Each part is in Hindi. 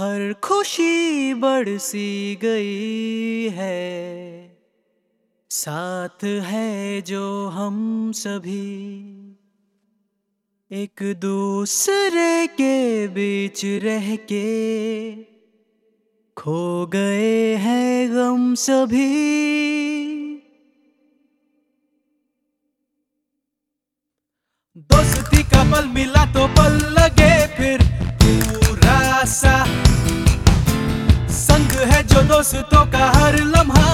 हर खुशी बरसी गई है। साथ है जो हम सभी, एक दूसरे के बीच रह के खो गए हैं गम सभी। दोस्ती का पल मिला तो पल लगे फिर। दोस्तों का हर लम्हा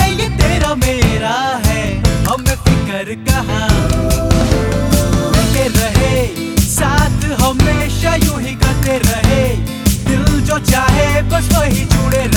है, ये तेरा मेरा है। कहा हमेशा यूँ ही करते रहे। दिल जो चाहे, बस वही जुड़े